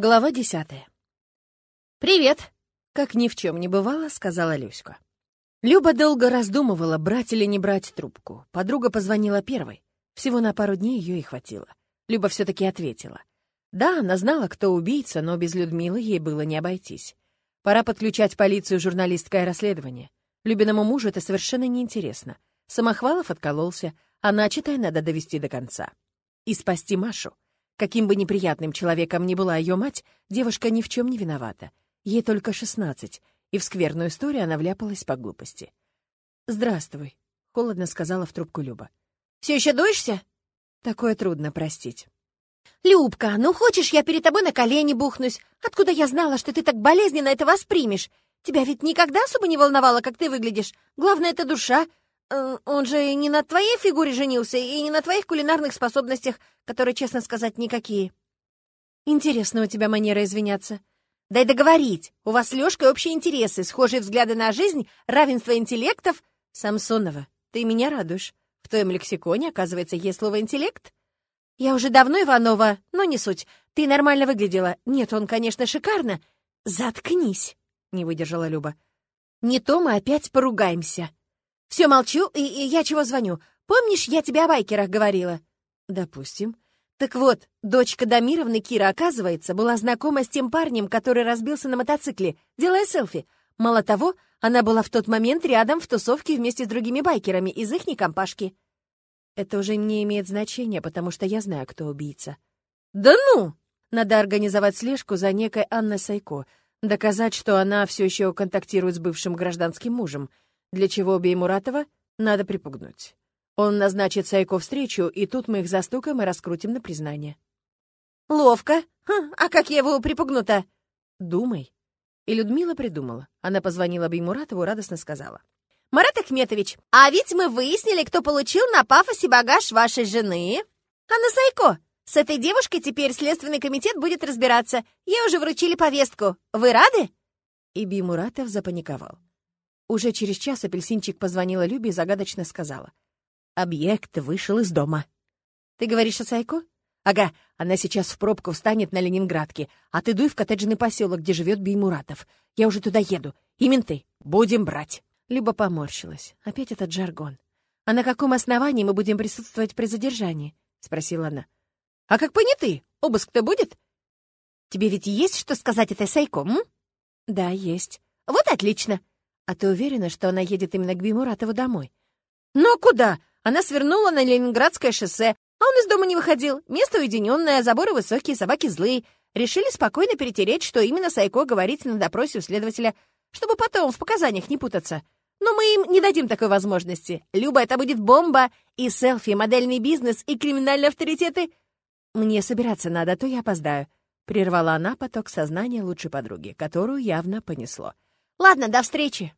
Глава десятая. «Привет!» — как ни в чем не бывало, сказала Люська. Люба долго раздумывала, брать или не брать трубку. Подруга позвонила первой. Всего на пару дней ее и хватило. Люба все-таки ответила. Да, она знала, кто убийца, но без Людмилы ей было не обойтись. Пора подключать полицию журналистское расследование. Любиному мужу это совершенно неинтересно. Самохвалов откололся, а начатое надо довести до конца. И спасти Машу. Каким бы неприятным человеком ни была ее мать, девушка ни в чем не виновата. Ей только шестнадцать, и в скверную историю она вляпалась по глупости. «Здравствуй», — холодно сказала в трубку Люба. «Все еще дуешься?» «Такое трудно простить». «Любка, ну хочешь, я перед тобой на колени бухнусь? Откуда я знала, что ты так болезненно это воспримешь? Тебя ведь никогда особо не волновало, как ты выглядишь. Главное — это душа. Э, он же не на твоей фигуре женился и не на твоих кулинарных способностях, которые, честно сказать, никакие. Интересно у тебя манера извиняться. Дай договорить. У вас с Лёшкой общие интересы, схожие взгляды на жизнь, равенство интеллектов. Самсонова, ты меня радуешь. В твоем лексиконе, оказывается, есть слово «интеллект»? Я уже давно Иванова, но не суть. Ты нормально выглядела. Нет, он, конечно, шикарно. Заткнись, не выдержала Люба. Не то мы опять поругаемся. Все молчу, и, и я чего звоню? Помнишь, я тебе о байкерах говорила?» «Допустим». «Так вот, дочка Дамировны, Кира, оказывается, была знакома с тем парнем, который разбился на мотоцикле, делая селфи. Мало того, она была в тот момент рядом в тусовке вместе с другими байкерами из ихней компашки». «Это уже не имеет значения, потому что я знаю, кто убийца». «Да ну!» Надо организовать слежку за некой Анной Сайко, доказать, что она все еще контактирует с бывшим гражданским мужем — для чего Беймуратова надо припугнуть. Он назначит Сайко встречу, и тут мы их застукаем и раскрутим на признание. Ловко. Хм, а как я его припугну-то? Думай. И Людмила придумала. Она позвонила Беймуратову, радостно сказала. «Марат Ахметович, а ведь мы выяснили, кто получил на пафосе багаж вашей жены. Анна Сайко. С этой девушкой теперь Следственный комитет будет разбираться. Ей уже вручили повестку. Вы рады?» И Беймуратов запаниковал. Уже через час апельсинчик позвонила Любе и загадочно сказала. «Объект вышел из дома». «Ты говоришь о Сайко?» «Ага, она сейчас в пробку встанет на Ленинградке, а ты дуй в коттеджный поселок, где живет Беймуратов. Я уже туда еду. И менты. Будем брать». Люба поморщилась. Опять этот жаргон. «А на каком основании мы будем присутствовать при задержании?» — спросила она. «А как понятый? Обыск-то будет?» «Тебе ведь есть что сказать этой Сайко, м?» «Да, есть». «Вот отлично. «А ты уверена, что она едет именно к Бимуратову домой?» «Ну куда? Она свернула на Ленинградское шоссе, а он из дома не выходил. Место уединенное, заборы высокие, собаки злые. Решили спокойно перетереть, что именно Сайко говорит на допросе у следователя, чтобы потом в показаниях не путаться. Но мы им не дадим такой возможности. Люба, это будет бомба, и селфи, и модельный бизнес, и криминальные авторитеты. Мне собираться надо, а то я опоздаю. Прервала она поток сознания лучшей подруги, которую явно понесло. Ладно, до встречи.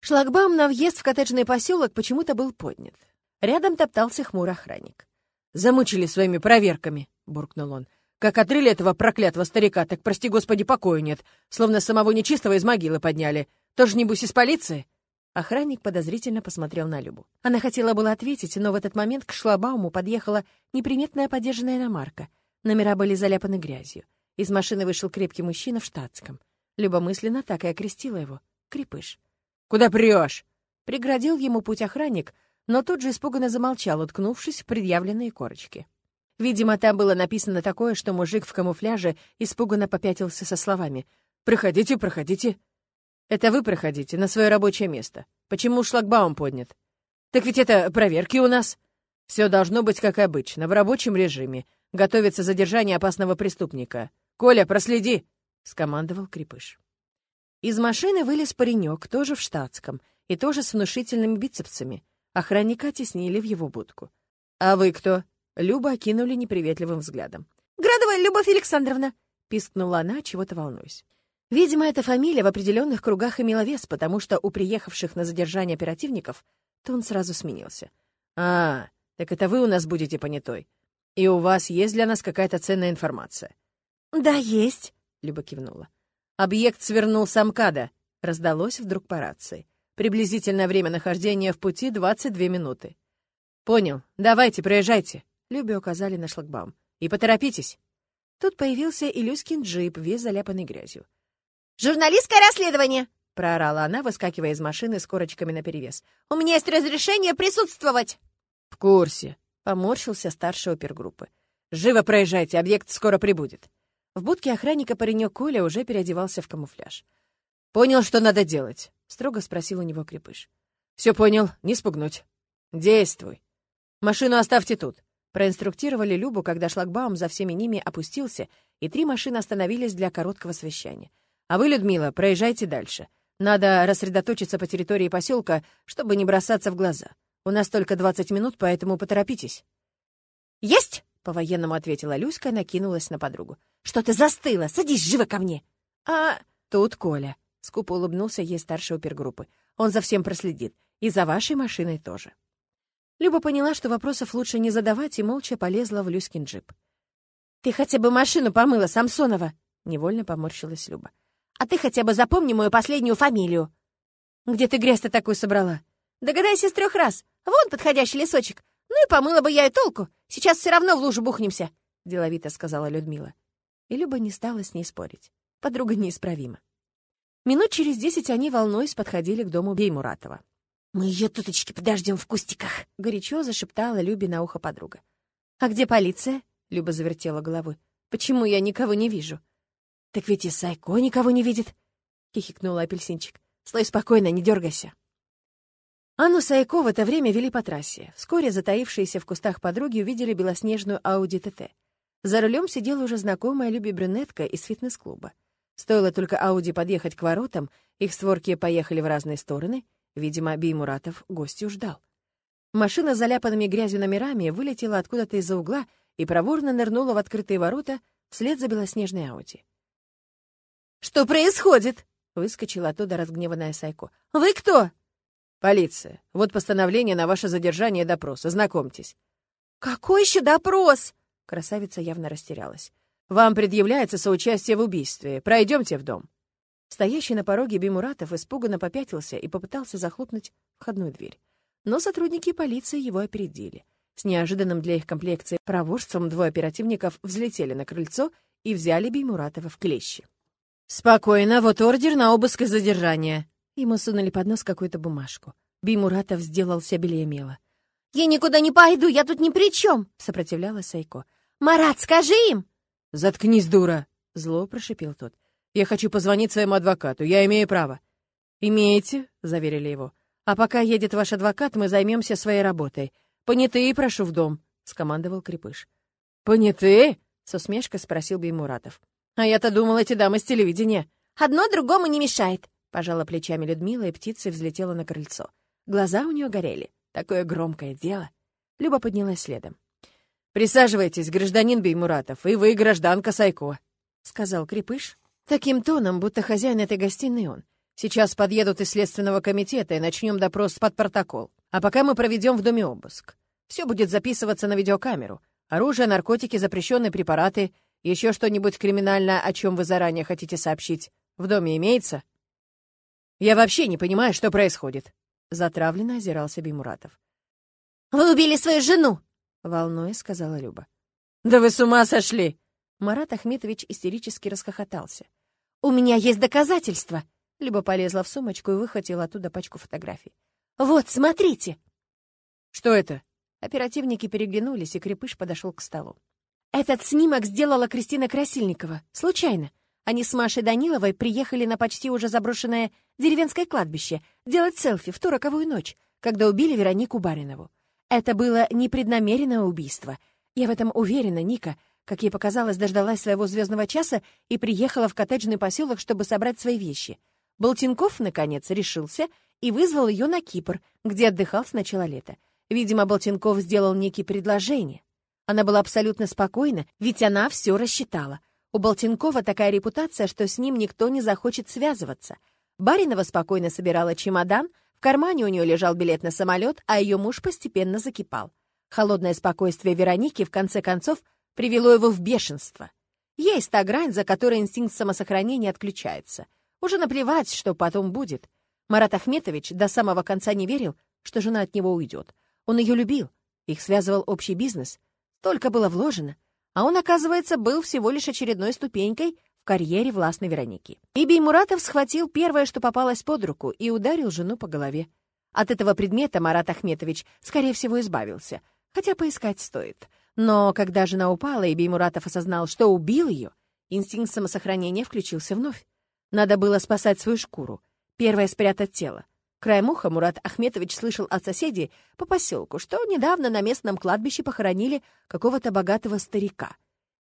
Шлагбаум на въезд в коттеджный поселок почему-то был поднят. Рядом топтался хмурый охранник. «Замучили своими проверками», — буркнул он. «Как отрыли этого проклятого старика, так, прости господи, покоя нет. Словно самого нечистого из могилы подняли. Тоже, небось, из полиции?» Охранник подозрительно посмотрел на Любу. Она хотела было ответить, но в этот момент к шлагбауму подъехала неприметная подержанная иномарка. Номера были заляпаны грязью. Из машины вышел крепкий мужчина в штатском. Люба мысленно так и окрестила его. Крепыш. «Куда прешь?» Преградил ему путь охранник, но тут же испуганно замолчал, уткнувшись в предъявленные корочки. Видимо, там было написано такое, что мужик в камуфляже испуганно попятился со словами «Проходите, проходите». «Это вы проходите на свое рабочее место. Почему шлагбаум поднят?» «Так ведь это проверки у нас». «Все должно быть как обычно, в рабочем режиме. Готовится задержание опасного преступника. Коля, проследи!» — скомандовал Крепыш. Из машины вылез паренек, тоже в штатском, и тоже с внушительными бицепсами. Охранника теснили в его будку. «А вы кто?» Люба окинули неприветливым взглядом. «Градова Любовь Александровна!» — пискнула она, чего-то волнуюсь. Видимо, эта фамилия в определенных кругах имела вес, потому что у приехавших на задержание оперативников тон сразу сменился. «А, так это вы у нас будете понятой. И у вас есть для нас какая-то ценная информация?» «Да, есть», — Люба кивнула. Объект свернул с Амкада. Раздалось вдруг по рации. Приблизительное время нахождения в пути — 22 минуты. «Понял. Давайте, проезжайте». Любе указали на шлагбаум. «И поторопитесь». Тут появился и Люськин джип, весь заляпанный грязью. «Журналистское расследование!» — проорала она, выскакивая из машины с корочками наперевес. «У меня есть разрешение присутствовать!» «В курсе!» — поморщился старший опергруппы. «Живо проезжайте, объект скоро прибудет!» В будке охранника паренек Коля уже переодевался в камуфляж. «Понял, что надо делать?» — строго спросил у него крепыш. «Все понял, не спугнуть. Действуй. Машину оставьте тут. Проинструктировали Любу, когда шлагбаум за всеми ними опустился, и три машины остановились для короткого совещания. «А вы, Людмила, проезжайте дальше. Надо рассредоточиться по территории поселка, чтобы не бросаться в глаза. У нас только 20 минут, поэтому поторопитесь». «Есть!» — по-военному ответила Люська, накинулась на подругу. «Что ты застыла? Садись живо ко мне!» «А тут Коля», — скупо улыбнулся ей старший опергруппы. «Он за всем проследит. И за вашей машиной тоже». Люба поняла, что вопросов лучше не задавать, и молча полезла в Люськин джип. «Ты хотя бы машину помыла, Самсонова!» — невольно поморщилась Люба. «А ты хотя бы запомни мою последнюю фамилию!» «Где ты грязь-то такую собрала?» «Догадайся с трех раз. Вон подходящий лесочек. Ну и помыла бы я и толку. Сейчас все равно в лужу бухнемся!» — деловито сказала Людмила. И Люба не стала с ней спорить. Подруга неисправима. Минут через десять они, волнуясь, подходили к дому Беймуратова. «Мы ее туточки подождем в кустиках», — горячо зашептала Любе на ухо подруга. «А где полиция?» — Люба завертела головой. «Почему я никого не вижу?» «Так ведь и Сайко никого не видит», — хихикнула апельсинчик. «Стой спокойно, не дергайся». Анну Сайко в это время вели по трассе. Вскоре затаившиеся в кустах подруги увидели белоснежную Ауди ТТ. За рулем сидела уже знакомая Люби брюнетка из фитнес-клуба. Стоило только Ауди подъехать к воротам, их створки поехали в разные стороны — Видимо, Беймуратов гостю ждал. Машина с заляпанными грязью номерами вылетела откуда-то из-за угла и проворно нырнула в открытые ворота вслед за белоснежной Ауди. «Что происходит?» — выскочила оттуда разгневанная Сайко. «Вы кто?» «Полиция. Вот постановление на ваше задержание и допрос. Ознакомьтесь». «Какой еще допрос?» Красавица явно растерялась. «Вам предъявляется соучастие в убийстве. Пройдемте в дом». Стоящий на пороге Бимуратов испуганно попятился и попытался захлопнуть входную дверь. Но сотрудники полиции его опередили. С неожиданным для их комплекции проворством двое оперативников взлетели на крыльцо и взяли Беймуратова в клещи. «Спокойно, вот ордер на обыск и задержание». Ему сунули под нос какую-то бумажку. Беймуратов сделался белее мела. «Я никуда не пойду, я тут ни при чем!» — сопротивлялась Сайко. «Марат, скажи им!» «Заткнись, дура!» — зло прошипел тот. Я хочу позвонить своему адвокату. Я имею право». «Имеете», — заверили его. «А пока едет ваш адвокат, мы займемся своей работой. Понятые прошу в дом», — скомандовал Крепыш. «Понятые?» — с усмешкой спросил Беймуратов. «А я-то думал, эти дамы с телевидения». «Одно другому не мешает», — пожала плечами Людмила, и птица взлетела на крыльцо. Глаза у нее горели. Такое громкое дело. Люба поднялась следом. «Присаживайтесь, гражданин Беймуратов, и вы, гражданка Сайко», — сказал Крепыш, Таким тоном, будто хозяин этой гостиной он. Сейчас подъедут из Следственного комитета и начнем допрос под протокол. А пока мы проведем в доме обыск. Все будет записываться на видеокамеру. Оружие, наркотики, запрещенные препараты, еще что-нибудь криминальное, о чем вы заранее хотите сообщить, в доме имеется? Я вообще не понимаю, что происходит. Затравленно озирался Бимуратов. «Вы убили свою жену!» — волнуясь, сказала Люба. «Да вы с ума сошли!» Марат Ахметович истерически расхохотался. «У меня есть доказательства!» Люба полезла в сумочку и выхватила оттуда пачку фотографий. «Вот, смотрите!» «Что это?» Оперативники переглянулись, и Крепыш подошел к столу. «Этот снимок сделала Кристина Красильникова. Случайно. Они с Машей Даниловой приехали на почти уже заброшенное деревенское кладбище делать селфи в ту роковую ночь, когда убили Веронику Баринову. Это было непреднамеренное убийство. Я в этом уверена, Ника, как ей показалось, дождалась своего звездного часа и приехала в коттеджный поселок, чтобы собрать свои вещи. Болтинков, наконец, решился и вызвал ее на Кипр, где отдыхал с начала лета. Видимо, Болтинков сделал некие предложения. Она была абсолютно спокойна, ведь она все рассчитала. У Болтинкова такая репутация, что с ним никто не захочет связываться. Баринова спокойно собирала чемодан, в кармане у нее лежал билет на самолет, а ее муж постепенно закипал. Холодное спокойствие Вероники, в конце концов, привело его в бешенство. Есть та грань, за которой инстинкт самосохранения отключается. Уже наплевать, что потом будет. Марат Ахметович до самого конца не верил, что жена от него уйдет. Он ее любил, их связывал общий бизнес. Только было вложено. А он, оказывается, был всего лишь очередной ступенькой в карьере властной Вероники. Ибий Муратов схватил первое, что попалось под руку, и ударил жену по голове. От этого предмета Марат Ахметович, скорее всего, избавился, хотя поискать стоит. Но когда жена упала, и Беймуратов осознал, что убил ее, инстинкт самосохранения включился вновь. Надо было спасать свою шкуру. Первое — спрятать тело. Краем уха Мурат Ахметович слышал от соседей по поселку, что недавно на местном кладбище похоронили какого-то богатого старика.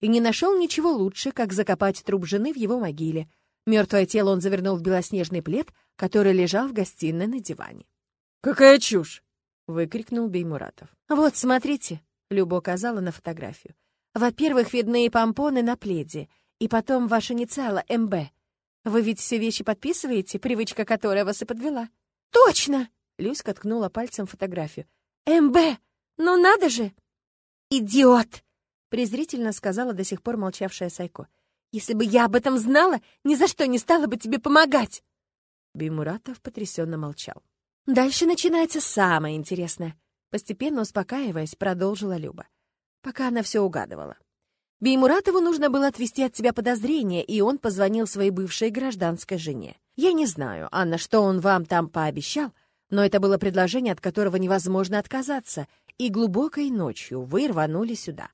И не нашел ничего лучше, как закопать труп жены в его могиле. Мертвое тело он завернул в белоснежный плед, который лежал в гостиной на диване. «Какая чушь!» — выкрикнул Беймуратов. «Вот, смотрите!» — Люба указала на фотографию. «Во-первых, видны помпоны на пледе, и потом ваши инициалы МБ. Вы ведь все вещи подписываете, привычка которая вас и подвела». «Точно!» — Люська ткнула пальцем фотографию. «МБ! Ну надо же!» «Идиот!» — презрительно сказала до сих пор молчавшая Сайко. «Если бы я об этом знала, ни за что не стала бы тебе помогать!» Бимуратов потрясенно молчал. «Дальше начинается самое интересное», — постепенно успокаиваясь, продолжила Люба. Пока она все угадывала. Беймуратову нужно было отвести от себя подозрения, и он позвонил своей бывшей гражданской жене. Я не знаю, Анна, что он вам там пообещал, но это было предложение, от которого невозможно отказаться, и глубокой ночью вы рванули сюда.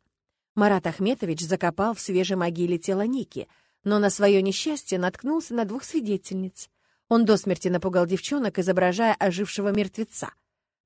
Марат Ахметович закопал в свежей могиле тело Ники, но на свое несчастье наткнулся на двух свидетельниц. Он до смерти напугал девчонок, изображая ожившего мертвеца.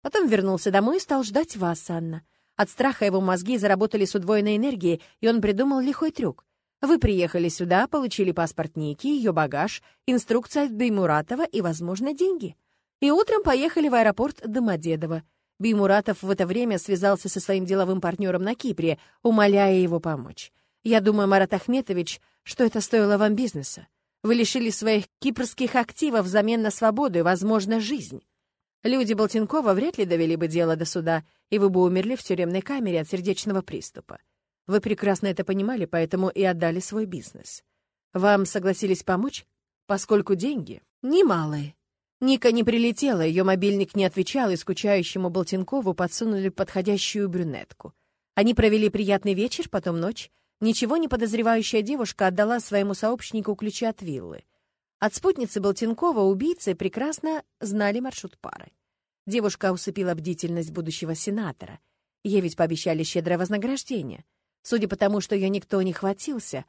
Потом вернулся домой и стал ждать вас, Анна. От страха его мозги заработали с удвоенной энергией, и он придумал лихой трюк. Вы приехали сюда, получили паспорт Ники, ее багаж, инструкция от Беймуратова и, возможно, деньги. И утром поехали в аэропорт Домодедово. Беймуратов в это время связался со своим деловым партнером на Кипре, умоляя его помочь. Я думаю, Марат Ахметович, что это стоило вам бизнеса. Вы лишили своих кипрских активов взамен на свободу и, возможно, жизнь. Люди Болтинкова вряд ли довели бы дело до суда, и вы бы умерли в тюремной камере от сердечного приступа. Вы прекрасно это понимали, поэтому и отдали свой бизнес. Вам согласились помочь, поскольку деньги немалые. Ника не прилетела, ее мобильник не отвечал, и скучающему Болтинкову подсунули подходящую брюнетку. Они провели приятный вечер, потом ночь. Ничего не подозревающая девушка отдала своему сообщнику ключи от виллы. От спутницы Болтинкова убийцы прекрасно знали маршрут пары. Девушка усыпила бдительность будущего сенатора. Ей ведь пообещали щедрое вознаграждение. Судя по тому, что ее никто не хватился,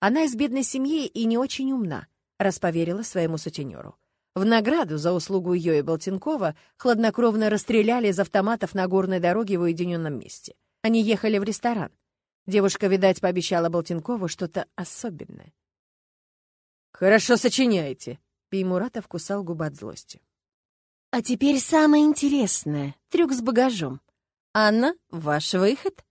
она из бедной семьи и не очень умна, расповерила своему сутенеру. В награду за услугу ее и Болтинкова хладнокровно расстреляли из автоматов на горной дороге в уединенном месте. Они ехали в ресторан. Девушка, видать, пообещала Болтинкову что-то особенное. «Хорошо сочиняете», — Беймуратов кусал губы от злости. «А теперь самое интересное — трюк с багажом. Анна, ваш выход?»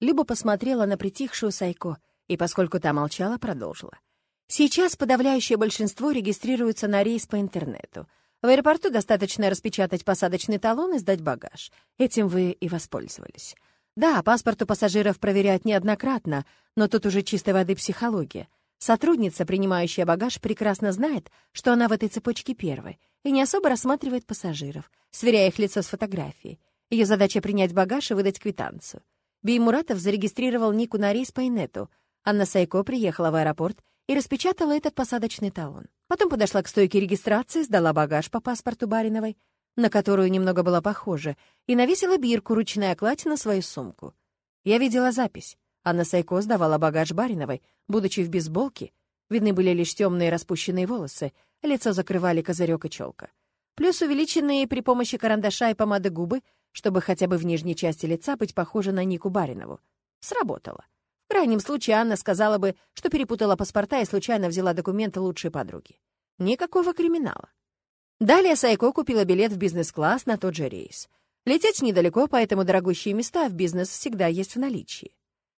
Люба посмотрела на притихшую Сайко и, поскольку та молчала, продолжила. «Сейчас подавляющее большинство регистрируется на рейс по интернету. В аэропорту достаточно распечатать посадочный талон и сдать багаж. Этим вы и воспользовались. Да, паспорт у пассажиров проверяют неоднократно, но тут уже чистой воды психология. Сотрудница, принимающая багаж, прекрасно знает, что она в этой цепочке первой, и не особо рассматривает пассажиров, сверяя их лицо с фотографией. Ее задача — принять багаж и выдать квитанцию. Беймуратов зарегистрировал Нику на рейс по инету. Анна Сайко приехала в аэропорт и распечатала этот посадочный талон. Потом подошла к стойке регистрации, сдала багаж по паспорту Бариновой, на которую немного была похожа, и навесила бирку ручная кладь на свою сумку. Я видела запись. Анна Сайко сдавала багаж Бариновой, будучи в бейсболке. Видны были лишь темные распущенные волосы, лицо закрывали козырек и челка. Плюс увеличенные при помощи карандаша и помады губы — чтобы хотя бы в нижней части лица быть похожа на Нику Баринову. Сработало. В крайнем случае Анна сказала бы, что перепутала паспорта и случайно взяла документы лучшей подруги. Никакого криминала. Далее Сайко купила билет в бизнес-класс на тот же рейс. Лететь недалеко, поэтому дорогущие места в бизнес всегда есть в наличии.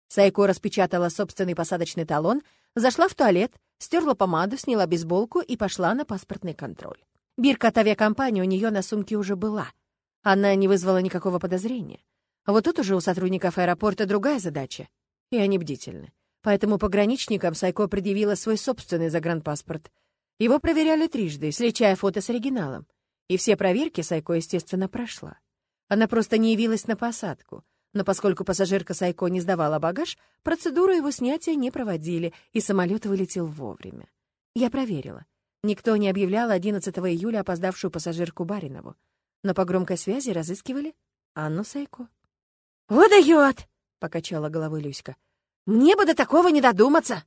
Сайко распечатала собственный посадочный талон, зашла в туалет, стерла помаду, сняла бейсболку и пошла на паспортный контроль. Бирка от авиакомпании у нее на сумке уже была — она не вызвала никакого подозрения. А вот тут уже у сотрудников аэропорта другая задача, и они бдительны. Поэтому пограничникам Сайко предъявила свой собственный загранпаспорт. Его проверяли трижды, сличая фото с оригиналом. И все проверки Сайко, естественно, прошла. Она просто не явилась на посадку. Но поскольку пассажирка Сайко не сдавала багаж, процедуру его снятия не проводили, и самолет вылетел вовремя. Я проверила. Никто не объявлял 11 июля опоздавшую пассажирку Баринову. Но по громкой связи разыскивали Анну Сайко. «Вот дает!» — покачала головой Люська. «Мне бы до такого не додуматься!»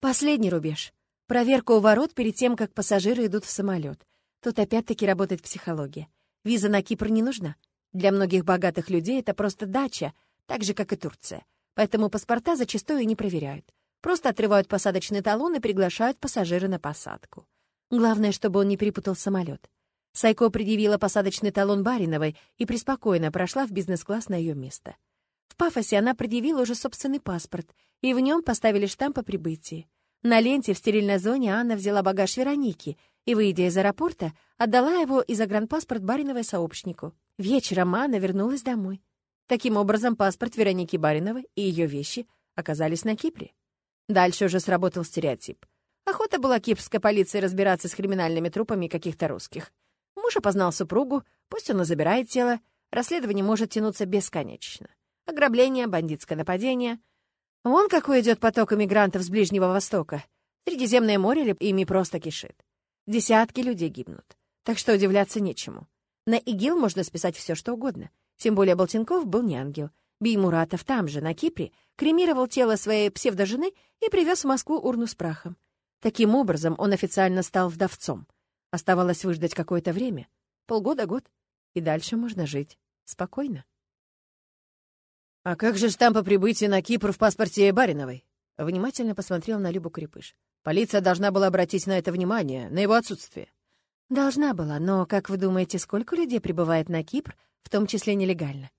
Последний рубеж. Проверка у ворот перед тем, как пассажиры идут в самолет. Тут опять-таки работает психология. Виза на Кипр не нужна. Для многих богатых людей это просто дача, так же, как и Турция. Поэтому паспорта зачастую не проверяют. Просто отрывают посадочный талон и приглашают пассажира на посадку. Главное, чтобы он не перепутал самолет. Сайко предъявила посадочный талон Бариновой и преспокойно прошла в бизнес-класс на ее место. В пафосе она предъявила уже собственный паспорт, и в нем поставили штамп о прибытии. На ленте в стерильной зоне Анна взяла багаж Вероники и, выйдя из аэропорта, отдала его и загранпаспорт Бариновой сообщнику. Вечером Анна вернулась домой. Таким образом, паспорт Вероники Бариновой и ее вещи оказались на Кипре. Дальше уже сработал стереотип. Охота была кипрской полиции разбираться с криминальными трупами каких-то русских. Муж опознал супругу, пусть он и забирает тело, расследование может тянуться бесконечно. Ограбление, бандитское нападение. Вон какой идет поток иммигрантов с Ближнего Востока. Средиземное море ими просто кишит. Десятки людей гибнут. Так что удивляться нечему. На ИГИЛ можно списать все, что угодно. Тем более Болтинков был не ангел. Беймуратов там же, на Кипре, кремировал тело своей псевдожены и привез в Москву урну с прахом. Таким образом, он официально стал вдовцом. Оставалось выждать какое-то время, полгода-год, и дальше можно жить спокойно. «А как же штамп о прибытии на Кипр в паспорте Бариновой?» Внимательно посмотрел на Любу Крепыш. «Полиция должна была обратить на это внимание, на его отсутствие». Должна была, но, как вы думаете, сколько людей прибывает на Кипр, в том числе нелегально?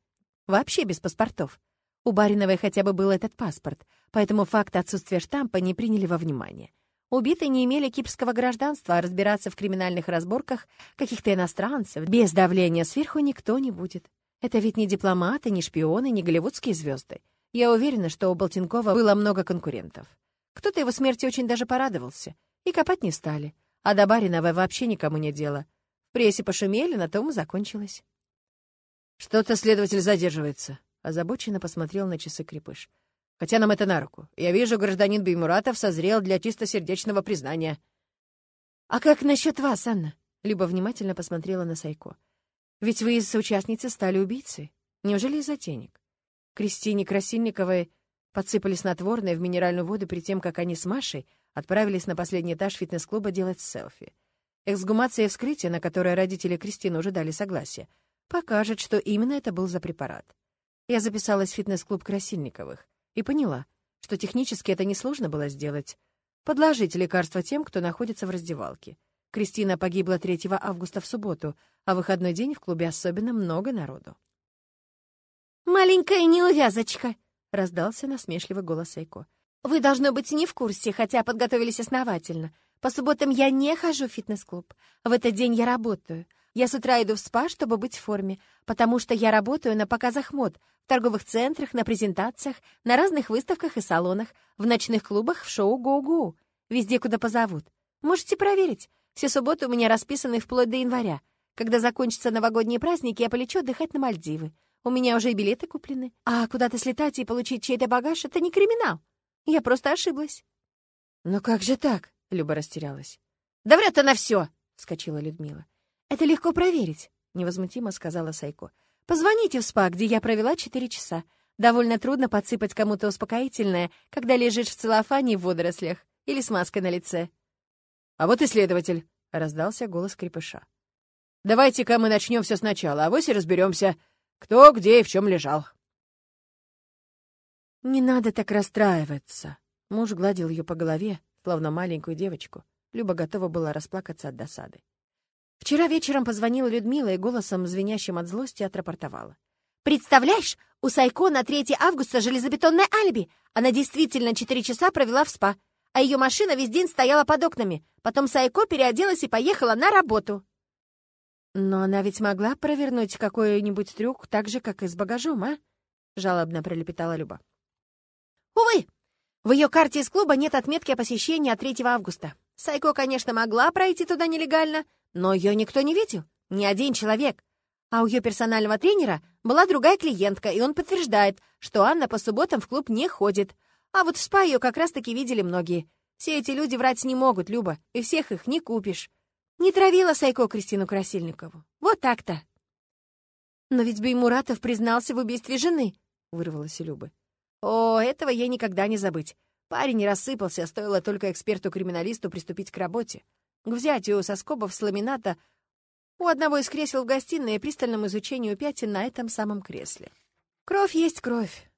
Вообще без паспортов. У Бариновой хотя бы был этот паспорт, поэтому факт отсутствия штампа не приняли во внимание. Убитые не имели кипрского гражданства, а разбираться в криминальных разборках каких-то иностранцев без давления сверху никто не будет. Это ведь не дипломаты, не шпионы, не голливудские звезды. Я уверена, что у Болтинкова было много конкурентов. Кто-то его смерти очень даже порадовался. И копать не стали. А до Бариновой вообще никому не дело. В прессе пошумели, на том и закончилось. «Что-то следователь задерживается», — озабоченно посмотрел на часы Крепыш. «Хотя нам это на руку. Я вижу, гражданин Беймуратов созрел для чистосердечного признания». «А как насчет вас, Анна?» — Люба внимательно посмотрела на Сайко. «Ведь вы из участницы стали убийцей. Неужели из-за денег? Кристине Красильниковой подсыпали снотворное в минеральную воду перед тем, как они с Машей отправились на последний этаж фитнес-клуба делать селфи. Эксгумация и вскрытие, на которое родители Кристины уже дали согласие, покажет, что именно это был за препарат. Я записалась в фитнес-клуб Красильниковых и поняла, что технически это несложно было сделать. Подложить лекарство тем, кто находится в раздевалке. Кристина погибла 3 августа в субботу, а выходной день в клубе особенно много народу. «Маленькая неувязочка!» — раздался насмешливый голос Эйко. Вы, должно быть, не в курсе, хотя подготовились основательно. По субботам я не хожу в фитнес-клуб. В этот день я работаю. Я с утра иду в спа, чтобы быть в форме, потому что я работаю на показах мод, в торговых центрах, на презентациях, на разных выставках и салонах, в ночных клубах, в шоу «Гоу-Гоу», везде, куда позовут. Можете проверить. Все субботы у меня расписаны вплоть до января. Когда закончатся новогодние праздники, я полечу отдыхать на Мальдивы. У меня уже и билеты куплены. А куда-то слетать и получить чей-то багаж — это не криминал. Я просто ошиблась». «Но как же так?» — Люба растерялась. «Да врет она все!» — вскочила Людмила. «Это легко проверить», — невозмутимо сказала Сайко. «Позвоните в СПА, где я провела четыре часа. Довольно трудно подсыпать кому-то успокоительное, когда лежишь в целлофане в водорослях или с маской на лице». «А вот и следователь», — раздался голос крепыша. «Давайте-ка мы начнем все сначала, а вось и разберемся, кто где и в чем лежал». «Не надо так расстраиваться!» Муж гладил ее по голове, словно маленькую девочку. Люба готова была расплакаться от досады. Вчера вечером позвонила Людмила и голосом, звенящим от злости, отрапортовала. «Представляешь, у Сайко на 3 августа железобетонное алиби. Она действительно 4 часа провела в спа, а ее машина весь день стояла под окнами. Потом Сайко переоделась и поехала на работу». «Но она ведь могла провернуть какой-нибудь трюк так же, как и с багажом, а?» — жалобно пролепетала Люба. Увы, в ее карте из клуба нет отметки о посещении от 3 августа. Сайко, конечно, могла пройти туда нелегально, но ее никто не видел. Ни один человек. А у ее персонального тренера была другая клиентка, и он подтверждает, что Анна по субботам в клуб не ходит. А вот в спа ее как раз-таки видели многие. Все эти люди врать не могут, Люба, и всех их не купишь. Не травила Сайко Кристину Красильникову. Вот так-то. Но ведь Беймуратов признался в убийстве жены, — вырвалась Люба. О, этого ей никогда не забыть. Парень рассыпался, стоило только эксперту-криминалисту приступить к работе. К взятию соскобов с ламината у одного из кресел в гостиной и пристальному изучению пятен на этом самом кресле. Кровь есть кровь.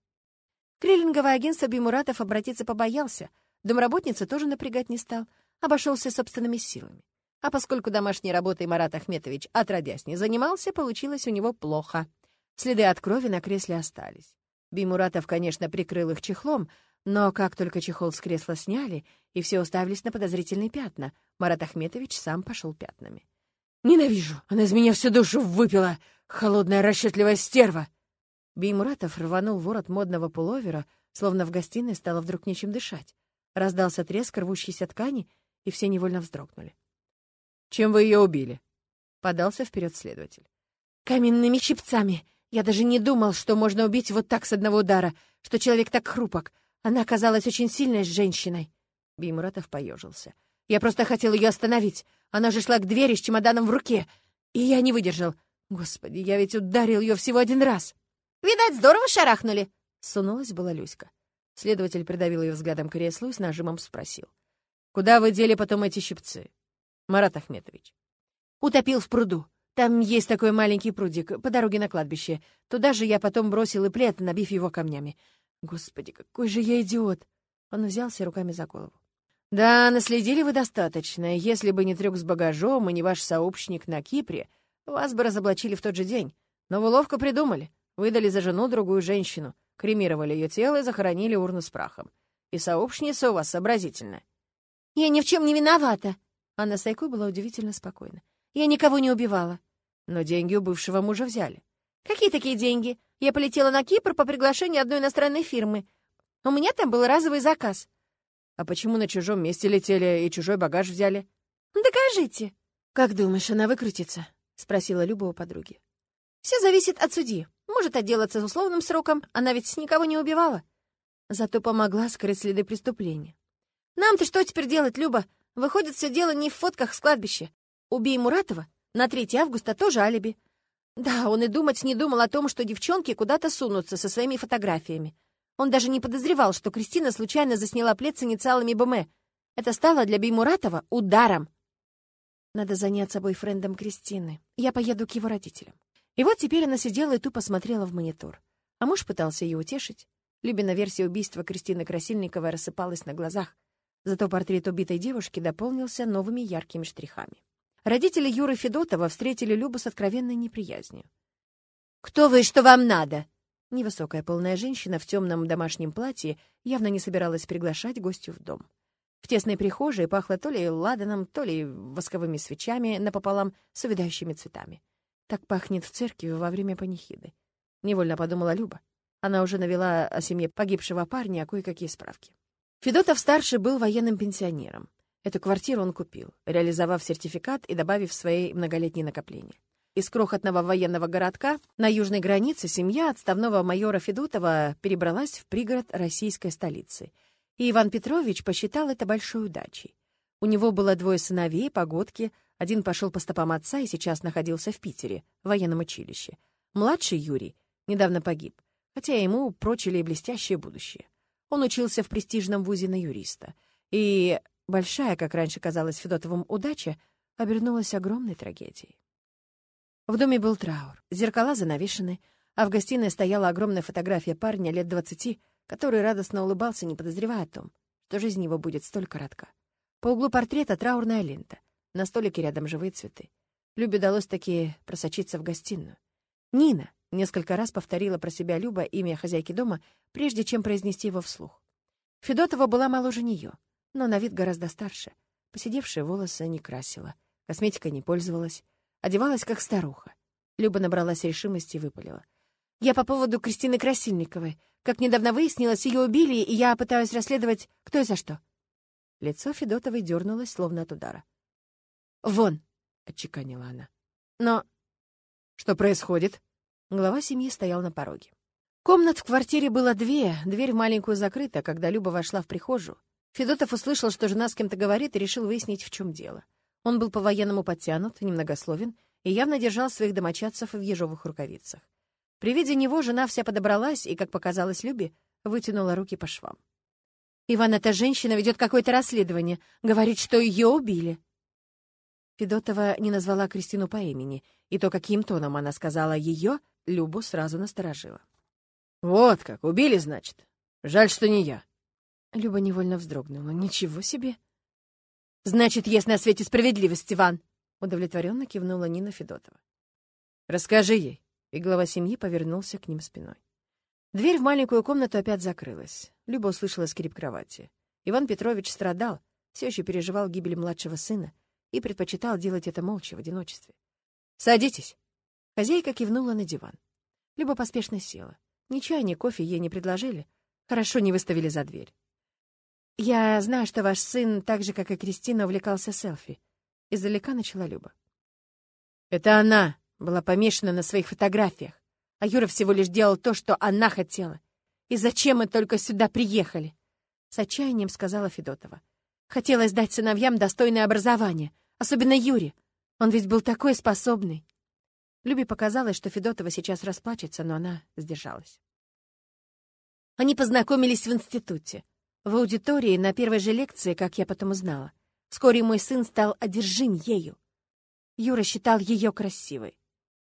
Криллинговое агентство Бимуратов обратиться побоялся, домработница тоже напрягать не стал, обошелся собственными силами. А поскольку домашней работой Марат Ахметович отродясь не занимался, получилось у него плохо. Следы от крови на кресле остались. Бимуратов, конечно, прикрыл их чехлом, но как только чехол с кресла сняли, и все уставились на подозрительные пятна, Марат Ахметович сам пошел пятнами. Ненавижу! Она из меня всю душу выпила! Холодная расчетливая стерва!» Беймуратов рванул ворот модного пуловера, словно в гостиной стало вдруг нечем дышать. Раздался треск рвущейся ткани, и все невольно вздрогнули. «Чем вы ее убили?» — подался вперед следователь. «Каменными щипцами! Я даже не думал, что можно убить вот так с одного удара, что человек так хрупок. Она оказалась очень сильной женщиной». Беймуратов поежился. «Я просто хотел ее остановить. Она же шла к двери с чемоданом в руке, и я не выдержал. Господи, я ведь ударил ее всего один раз. «Видать, здорово шарахнули!» — сунулась была Люська. Следователь придавил ее взглядом к креслу и с нажимом спросил. «Куда вы дели потом эти щипцы?» «Марат Ахметович». «Утопил в пруду. Там есть такой маленький прудик по дороге на кладбище. Туда же я потом бросил и плед, набив его камнями. Господи, какой же я идиот!» Он взялся руками за голову. «Да, наследили вы достаточно. Если бы не трюк с багажом и не ваш сообщник на Кипре, вас бы разоблачили в тот же день. Но вы ловко придумали. Выдали за жену другую женщину, кремировали ее тело и захоронили урну с прахом. И сообщница у вас сообразительная». «Я ни в чем не виновата!» Анна Сайко была удивительно спокойна. «Я никого не убивала». Но деньги у бывшего мужа взяли. «Какие такие деньги? Я полетела на Кипр по приглашению одной иностранной фирмы. У меня там был разовый заказ». А почему на чужом месте летели и чужой багаж взяли? Докажите. Как думаешь, она выкрутится? Спросила Люба у подруги. Все зависит от судьи. Может отделаться с условным сроком, она ведь никого не убивала. Зато помогла скрыть следы преступления. Нам-то что теперь делать, Люба? Выходит, все дело не в фотках с кладбища. Убей Муратова на 3 августа тоже алиби. Да, он и думать не думал о том, что девчонки куда-то сунутся со своими фотографиями. Он даже не подозревал, что Кристина случайно засняла плед с инициалами БМ. Это стало для Беймуратова ударом. Надо заняться бойфрендом Кристины. Я поеду к его родителям. И вот теперь она сидела и тупо смотрела в монитор. А муж пытался ее утешить. Любина версия убийства Кристины Красильниковой рассыпалась на глазах. Зато портрет убитой девушки дополнился новыми яркими штрихами. Родители Юры Федотова встретили Любу с откровенной неприязнью. «Кто вы и что вам надо?» Невысокая полная женщина в темном домашнем платье явно не собиралась приглашать гостю в дом. В тесной прихожей пахло то ли ладаном, то ли восковыми свечами напополам с увядающими цветами. Так пахнет в церкви во время панихиды. Невольно подумала Люба. Она уже навела о семье погибшего парня кое-какие справки. Федотов-старший был военным пенсионером. Эту квартиру он купил, реализовав сертификат и добавив свои многолетние накопления. Из крохотного военного городка на южной границе семья отставного майора Федотова перебралась в пригород российской столицы. И Иван Петрович посчитал это большой удачей. У него было двое сыновей, погодки. Один пошел по стопам отца и сейчас находился в Питере, в военном училище. Младший Юрий недавно погиб, хотя ему прочили блестящее будущее. Он учился в престижном вузе на юриста. И большая, как раньше казалось Федотовым, удача обернулась огромной трагедией. В доме был траур, зеркала занавешены, а в гостиной стояла огромная фотография парня лет двадцати, который радостно улыбался, не подозревая о том, что жизнь его будет столь коротка. По углу портрета траурная лента, на столике рядом живые цветы. Любе удалось таки просочиться в гостиную. «Нина!» — несколько раз повторила про себя Люба имя хозяйки дома, прежде чем произнести его вслух. Федотова была моложе нее, но на вид гораздо старше. Посидевшие волосы не красила, косметикой не пользовалась, Одевалась, как старуха. Люба набралась решимости и выпалила. «Я по поводу Кристины Красильниковой. Как недавно выяснилось, ее убили, и я пытаюсь расследовать, кто и за что». Лицо Федотовой дернулось, словно от удара. «Вон!» — отчеканила она. «Но Что происходит?» Глава семьи стоял на пороге. Комнат в квартире было две, дверь в маленькую закрыта, когда Люба вошла в прихожую. Федотов услышал, что жена с кем-то говорит, и решил выяснить, в чем дело. Он был по-военному подтянут, немногословен и явно держал своих домочадцев в ежовых рукавицах. При виде него жена вся подобралась и, как показалось Любе, вытянула руки по швам. «Иван, эта женщина ведет какое-то расследование. Говорит, что ее убили». Федотова не назвала Кристину по имени, и то, каким тоном она сказала ее, Любу сразу насторожило. «Вот как, убили, значит? Жаль, что не я». Люба невольно вздрогнула. «Ничего себе!» «Значит, есть на свете справедливость, Иван!» Удовлетворенно кивнула Нина Федотова. «Расскажи ей!» И глава семьи повернулся к ним спиной. Дверь в маленькую комнату опять закрылась. Люба услышала скрип кровати. Иван Петрович страдал, все еще переживал гибель младшего сына и предпочитал делать это молча, в одиночестве. «Садитесь!» Хозяйка кивнула на диван. Люба поспешно села. Ни чая, ни кофе ей не предложили. Хорошо не выставили за дверь. «Я знаю, что ваш сын, так же, как и Кристина, увлекался селфи». Издалека начала Люба. «Это она была помешана на своих фотографиях, а Юра всего лишь делал то, что она хотела. И зачем мы только сюда приехали?» С отчаянием сказала Федотова. «Хотелось дать сыновьям достойное образование, особенно Юре. Он ведь был такой способный». Любе показалось, что Федотова сейчас расплачется, но она сдержалась. Они познакомились в институте. В аудитории на первой же лекции, как я потом узнала. Вскоре мой сын стал одержим ею. Юра считал ее красивой.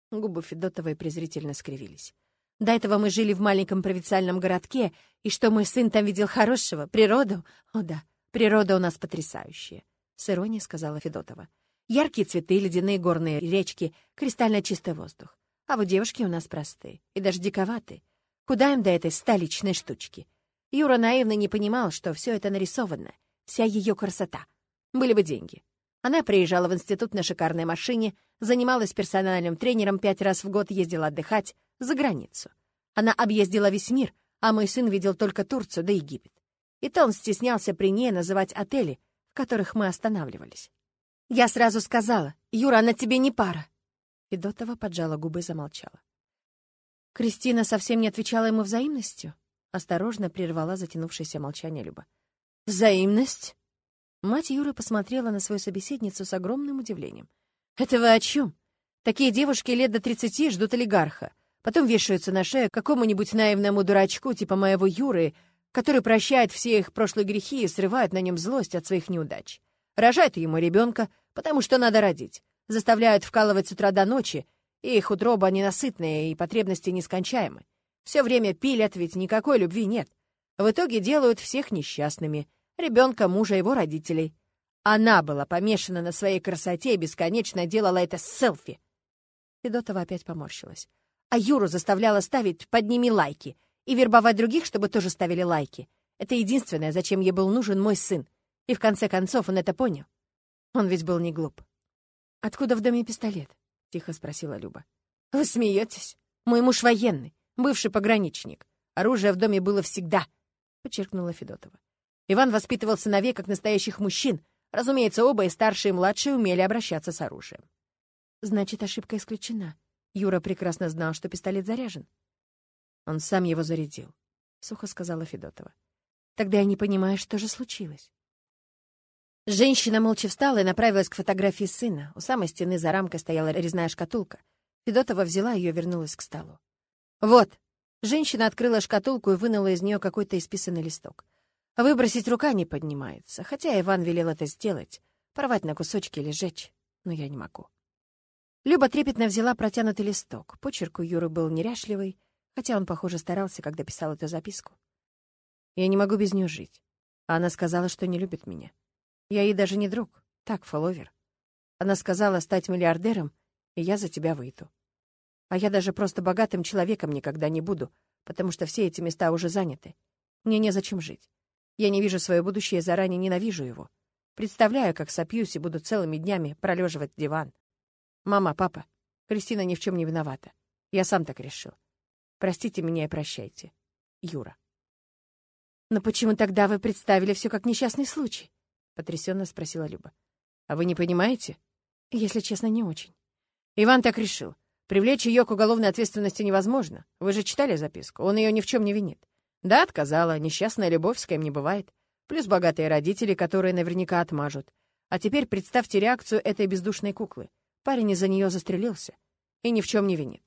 Губы Федотовой презрительно скривились. До этого мы жили в маленьком провинциальном городке, и что мой сын там видел хорошего, природу? О да, природа у нас потрясающая, — с иронией сказала Федотова. Яркие цветы, ледяные горные речки, кристально чистый воздух. А вот девушки у нас простые и даже диковатые. Куда им до этой столичной штучки? Юра наивно не понимал, что все это нарисовано, вся ее красота. Были бы деньги. Она приезжала в институт на шикарной машине, занималась персональным тренером, пять раз в год ездила отдыхать за границу. Она объездила весь мир, а мой сын видел только Турцию да Египет. И то он стеснялся при ней называть отели, в которых мы останавливались. Я сразу сказала, «Юра, она тебе не пара». Федотова поджала губы и замолчала. Кристина совсем не отвечала ему взаимностью. Осторожно прервала затянувшееся молчание Люба. «Взаимность?» Мать Юры посмотрела на свою собеседницу с огромным удивлением. «Это вы о чем? Такие девушки лет до тридцати ждут олигарха, потом вешаются на шею какому-нибудь наивному дурачку типа моего Юры, который прощает все их прошлые грехи и срывает на нем злость от своих неудач. Рожает ему ребенка, потому что надо родить. Заставляют вкалывать с утра до ночи, и их утроба ненасытная и потребности нескончаемы. Все время пилят, ведь никакой любви нет. В итоге делают всех несчастными. Ребенка, мужа, его родителей. Она была помешана на своей красоте и бесконечно делала это селфи. Федотова опять поморщилась. А Юру заставляла ставить под ними лайки и вербовать других, чтобы тоже ставили лайки. Это единственное, зачем ей был нужен мой сын. И в конце концов он это понял. Он ведь был не глуп. «Откуда в доме пистолет?» — тихо спросила Люба. «Вы смеетесь? Мой муж военный бывший пограничник. Оружие в доме было всегда, — подчеркнула Федотова. Иван воспитывал сыновей как настоящих мужчин. Разумеется, оба и старшие, и младшие умели обращаться с оружием. Значит, ошибка исключена. Юра прекрасно знал, что пистолет заряжен. Он сам его зарядил, — сухо сказала Федотова. Тогда я не понимаю, что же случилось. Женщина молча встала и направилась к фотографии сына. У самой стены за рамкой стояла резная шкатулка. Федотова взяла ее и вернулась к столу. «Вот». Женщина открыла шкатулку и вынула из нее какой-то исписанный листок. Выбросить рука не поднимается, хотя Иван велел это сделать, порвать на кусочки или сжечь, но я не могу. Люба трепетно взяла протянутый листок. Почерк у Юры был неряшливый, хотя он, похоже, старался, когда писал эту записку. Я не могу без нее жить. Она сказала, что не любит меня. Я ей даже не друг, так, фолловер. Она сказала стать миллиардером, и я за тебя выйду. А я даже просто богатым человеком никогда не буду, потому что все эти места уже заняты. Мне незачем жить. Я не вижу свое будущее и заранее ненавижу его. Представляю, как сопьюсь и буду целыми днями пролеживать диван. Мама, папа, Кристина ни в чем не виновата. Я сам так решил. Простите меня и прощайте. Юра. «Но почему тогда вы представили все как несчастный случай?» — потрясенно спросила Люба. «А вы не понимаете?» «Если честно, не очень». Иван так решил Привлечь ее к уголовной ответственности невозможно. Вы же читали записку. Он ее ни в чем не винит. Да, отказала. Несчастная любовь с кем не бывает. Плюс богатые родители, которые наверняка отмажут. А теперь представьте реакцию этой бездушной куклы. Парень из-за нее застрелился. И ни в чем не винит.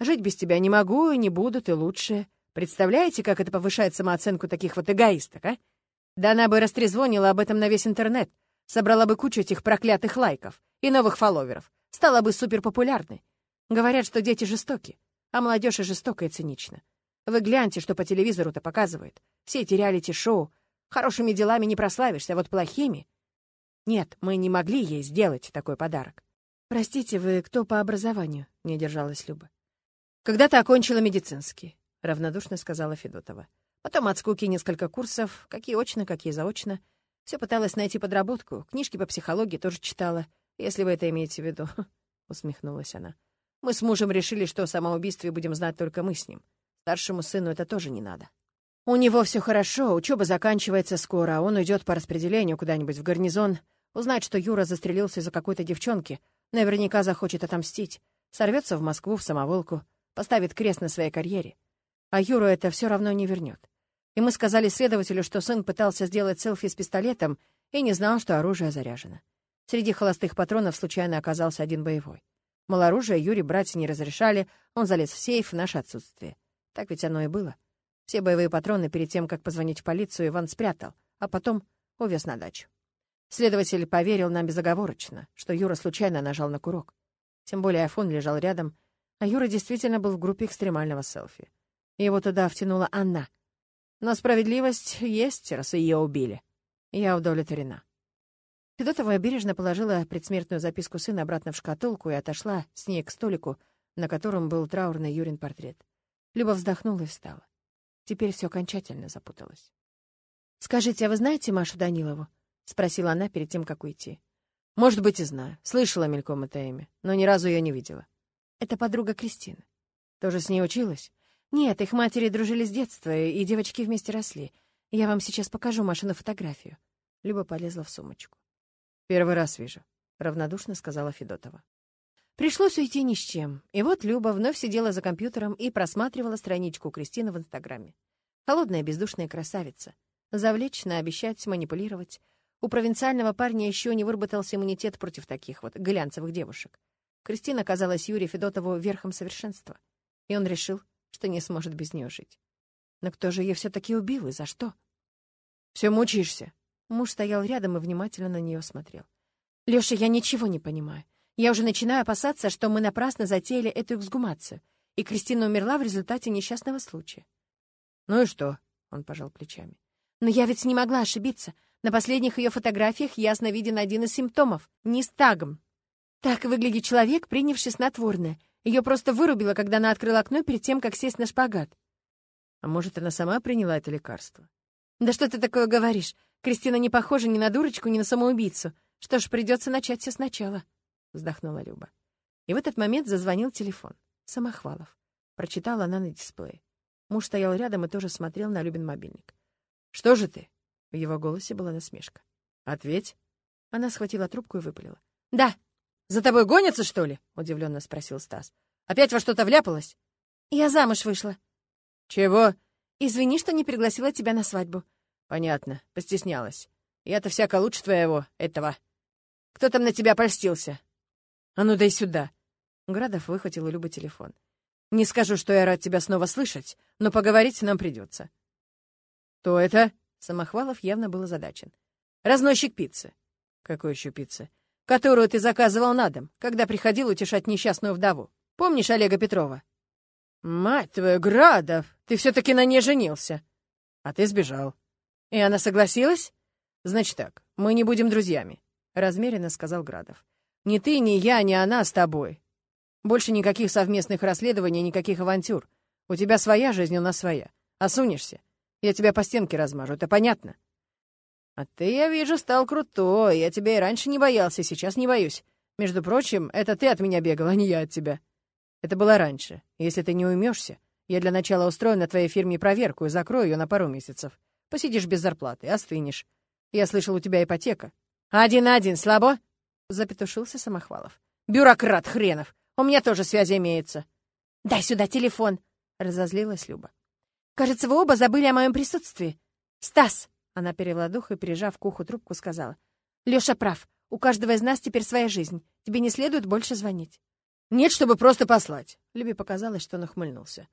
Жить без тебя не могу и не буду, ты лучшая. Представляете, как это повышает самооценку таких вот эгоисток, а? Да она бы растрезвонила об этом на весь интернет, собрала бы кучу этих проклятых лайков и новых фолловеров, стала бы суперпопулярной. Говорят, что дети жестоки, а молодежь и жестока и цинична. Вы гляньте, что по телевизору-то показывают. Все эти реалити-шоу. Хорошими делами не прославишься, а вот плохими... Нет, мы не могли ей сделать такой подарок. «Простите, вы кто по образованию?» — не держалась Люба. «Когда-то окончила медицинский», — равнодушно сказала Федотова. Потом от скуки несколько курсов, какие очно, какие заочно. Все пыталась найти подработку, книжки по психологии тоже читала, если вы это имеете в виду», — усмехнулась она. Мы с мужем решили, что о самоубийстве будем знать только мы с ним. Старшему сыну это тоже не надо. У него все хорошо, учеба заканчивается скоро, а он уйдет по распределению куда-нибудь в гарнизон, узнать, что Юра застрелился из-за какой-то девчонки, наверняка захочет отомстить, сорвется в Москву в самоволку, поставит крест на своей карьере. А Юру это все равно не вернет. И мы сказали следователю, что сын пытался сделать селфи с пистолетом и не знал, что оружие заряжено. Среди холостых патронов случайно оказался один боевой. Мол, оружие Юре брать не разрешали, он залез в сейф в наше отсутствие. Так ведь оно и было. Все боевые патроны перед тем, как позвонить в полицию, Иван спрятал, а потом увез на дачу. Следователь поверил нам безоговорочно, что Юра случайно нажал на курок. Тем более айфон лежал рядом, а Юра действительно был в группе экстремального селфи. Его туда втянула она. Но справедливость есть, раз ее убили. Я удовлетворена. Федотова бережно положила предсмертную записку сына обратно в шкатулку и отошла с ней к столику, на котором был траурный Юрин портрет. Люба вздохнула и встала. Теперь все окончательно запуталось. «Скажите, а вы знаете Машу Данилову?» — спросила она перед тем, как уйти. «Может быть, и знаю. Слышала мельком это имя, но ни разу ее не видела». «Это подруга Кристины». «Тоже с ней училась?» «Нет, их матери дружили с детства, и девочки вместе росли. Я вам сейчас покажу Машину фотографию». Люба полезла в сумочку. «Первый раз вижу», — равнодушно сказала Федотова. Пришлось уйти ни с чем. И вот Люба вновь сидела за компьютером и просматривала страничку Кристины в Инстаграме. Холодная, бездушная красавица. Завлечь, наобещать, манипулировать. У провинциального парня еще не выработался иммунитет против таких вот глянцевых девушек. Кристина казалась Юрию Федотову верхом совершенства. И он решил, что не сможет без нее жить. Но кто же ее все-таки убил и за что? «Все мучаешься?» Муж стоял рядом и внимательно на нее смотрел. «Лёша, я ничего не понимаю. Я уже начинаю опасаться, что мы напрасно затеяли эту эксгумацию, и Кристина умерла в результате несчастного случая». «Ну и что?» — он пожал плечами. «Но я ведь не могла ошибиться. На последних ее фотографиях ясно виден один из симптомов — нистагм. Так выглядит человек, принявший снотворное. Ее просто вырубило, когда она открыла окно перед тем, как сесть на шпагат. А может, она сама приняла это лекарство? Да что ты такое говоришь? Кристина не похожа ни на дурочку, ни на самоубийцу. Что ж, придется начать все сначала», — вздохнула Люба. И в этот момент зазвонил телефон. Самохвалов. Прочитала она на дисплее. Муж стоял рядом и тоже смотрел на Любин мобильник. «Что же ты?» В его голосе была насмешка. «Ответь». Она схватила трубку и выпалила. «Да». «За тобой гонятся, что ли?» — удивленно спросил Стас. «Опять во что-то вляпалась?» «Я замуж вышла». «Чего?» «Извини, что не пригласила тебя на свадьбу. Понятно, постеснялась. Я-то всяко лучше твоего, этого. Кто там на тебя польстился? А ну дай сюда. Градов выхватил у Любы телефон. Не скажу, что я рад тебя снова слышать, но поговорить нам придется. Кто это? Самохвалов явно был озадачен. Разносчик пиццы. Какой еще пиццы? Которую ты заказывал на дом, когда приходил утешать несчастную вдову. Помнишь Олега Петрова? Мать твою, Градов, ты все-таки на ней женился. А ты сбежал. «И она согласилась?» «Значит так, мы не будем друзьями», — размеренно сказал Градов. «Ни ты, ни я, ни она с тобой. Больше никаких совместных расследований, никаких авантюр. У тебя своя жизнь, у нас своя. Осунешься. Я тебя по стенке размажу, это понятно?» «А ты, я вижу, стал крутой. Я тебя и раньше не боялся, сейчас не боюсь. Между прочим, это ты от меня бегал, а не я от тебя. Это было раньше. Если ты не уймешься, я для начала устрою на твоей фирме проверку и закрою ее на пару месяцев. Посидишь без зарплаты, остынешь. Я слышал, у тебя ипотека. Один на один, слабо? Запетушился Самохвалов. Бюрократ хренов. У меня тоже связи имеются». «Дай сюда телефон!» — разозлилась Люба. «Кажется, вы оба забыли о моем присутствии. Стас!» — она перевела дух и, пережав к уху трубку, сказала. «Лёша прав. У каждого из нас теперь своя жизнь. Тебе не следует больше звонить». «Нет, чтобы просто послать». Любе показалось, что он ухмыльнулся.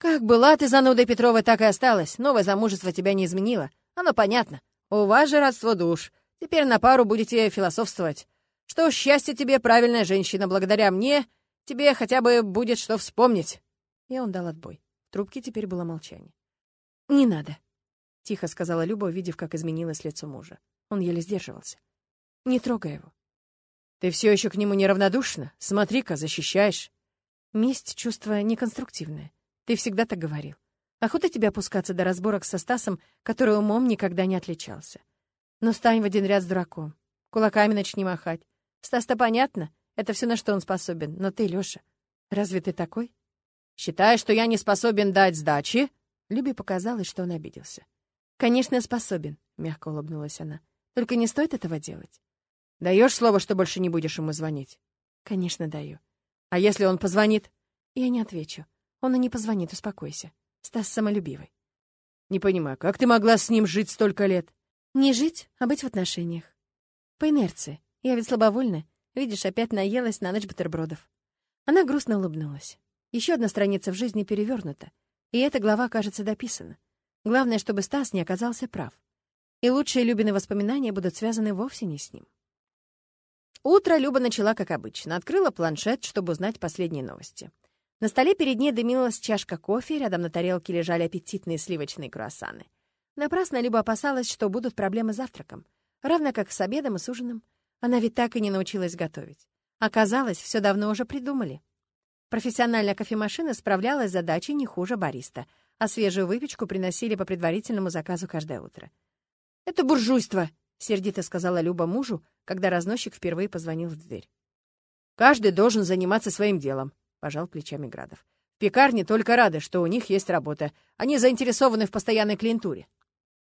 «Как была ты занудой Петрова, так и осталась. Новое замужество тебя не изменило. Оно понятно. У вас же родство душ. Теперь на пару будете философствовать. Что счастье тебе, правильная женщина, благодаря мне тебе хотя бы будет что вспомнить». И он дал отбой. В трубке теперь было молчание. «Не надо», — тихо сказала Люба, увидев, как изменилось лицо мужа. Он еле сдерживался. «Не трогай его». «Ты все еще к нему неравнодушна? Смотри-ка, защищаешь». «Месть — чувство неконструктивное. Ты всегда так говорил. Охота тебе опускаться до разборок со Стасом, который умом никогда не отличался. Но стань в один ряд с дураком. Кулаками начни махать. Стас-то понятно, это все на что он способен. Но ты, Лёша, разве ты такой? Считаешь, что я не способен дать сдачи? Любе показалось, что он обиделся. Конечно, способен, мягко улыбнулась она. Только не стоит этого делать. Даешь слово, что больше не будешь ему звонить? Конечно, даю. А если он позвонит? Я не отвечу. Он и не позвонит, успокойся. Стас самолюбивый. Не понимаю, как ты могла с ним жить столько лет? Не жить, а быть в отношениях. По инерции. Я ведь слабовольная. Видишь, опять наелась на ночь бутербродов. Она грустно улыбнулась. Еще одна страница в жизни перевернута, и эта глава, кажется, дописана. Главное, чтобы Стас не оказался прав. И лучшие Любины воспоминания будут связаны вовсе не с ним. Утро Люба начала как обычно. Открыла планшет, чтобы узнать последние новости. На столе перед ней дымилась чашка кофе, рядом на тарелке лежали аппетитные сливочные круассаны. Напрасно Люба опасалась, что будут проблемы с завтраком, равно как с обедом и с ужином. Она ведь так и не научилась готовить. Оказалось, все давно уже придумали. Профессиональная кофемашина справлялась с задачей не хуже бариста, а свежую выпечку приносили по предварительному заказу каждое утро. «Это буржуйство!» — сердито сказала Люба мужу, когда разносчик впервые позвонил в дверь. «Каждый должен заниматься своим делом», — пожал плечами Градов. «В пекарне только рады, что у них есть работа. Они заинтересованы в постоянной клиентуре.